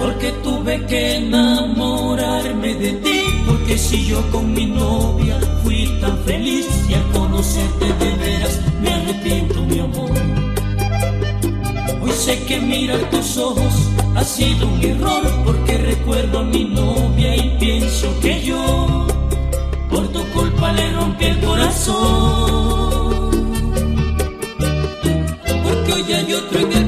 porque tuve que enamorarme de ti, porque si yo con mi novia fui tan feliz y al conocerte de veras me arrepiento mi amor. Hoy sé que mirar tus ojos ha sido un error porque recuerdo a mi novia y pienso que yo por tu culpa le rompí el corazón. Porque hoy hay otro en el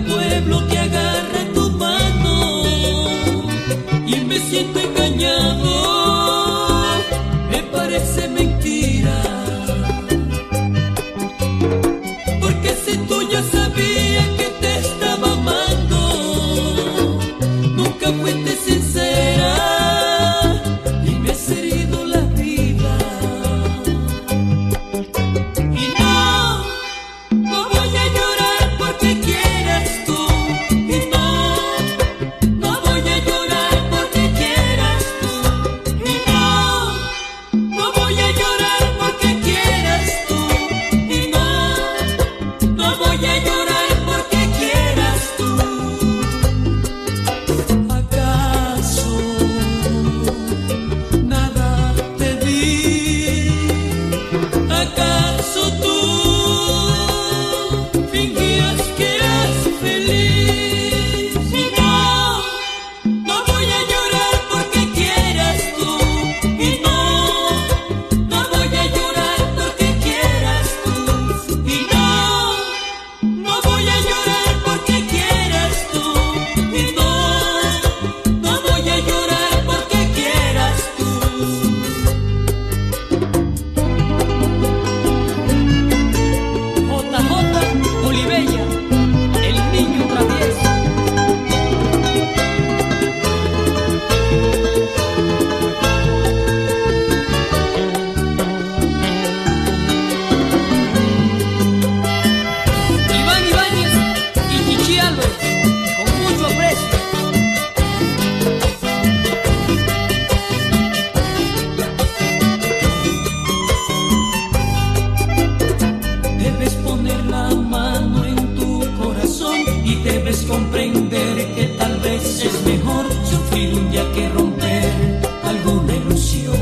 debes comprender que tal vez es mejor sufrir un día que romper alguna ilusión.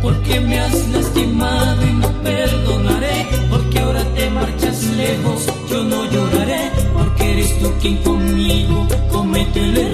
Porque me has lastimado y no perdonaré, porque ahora te marchas lejos, yo no lloraré, porque eres tú quien conmigo comete el error.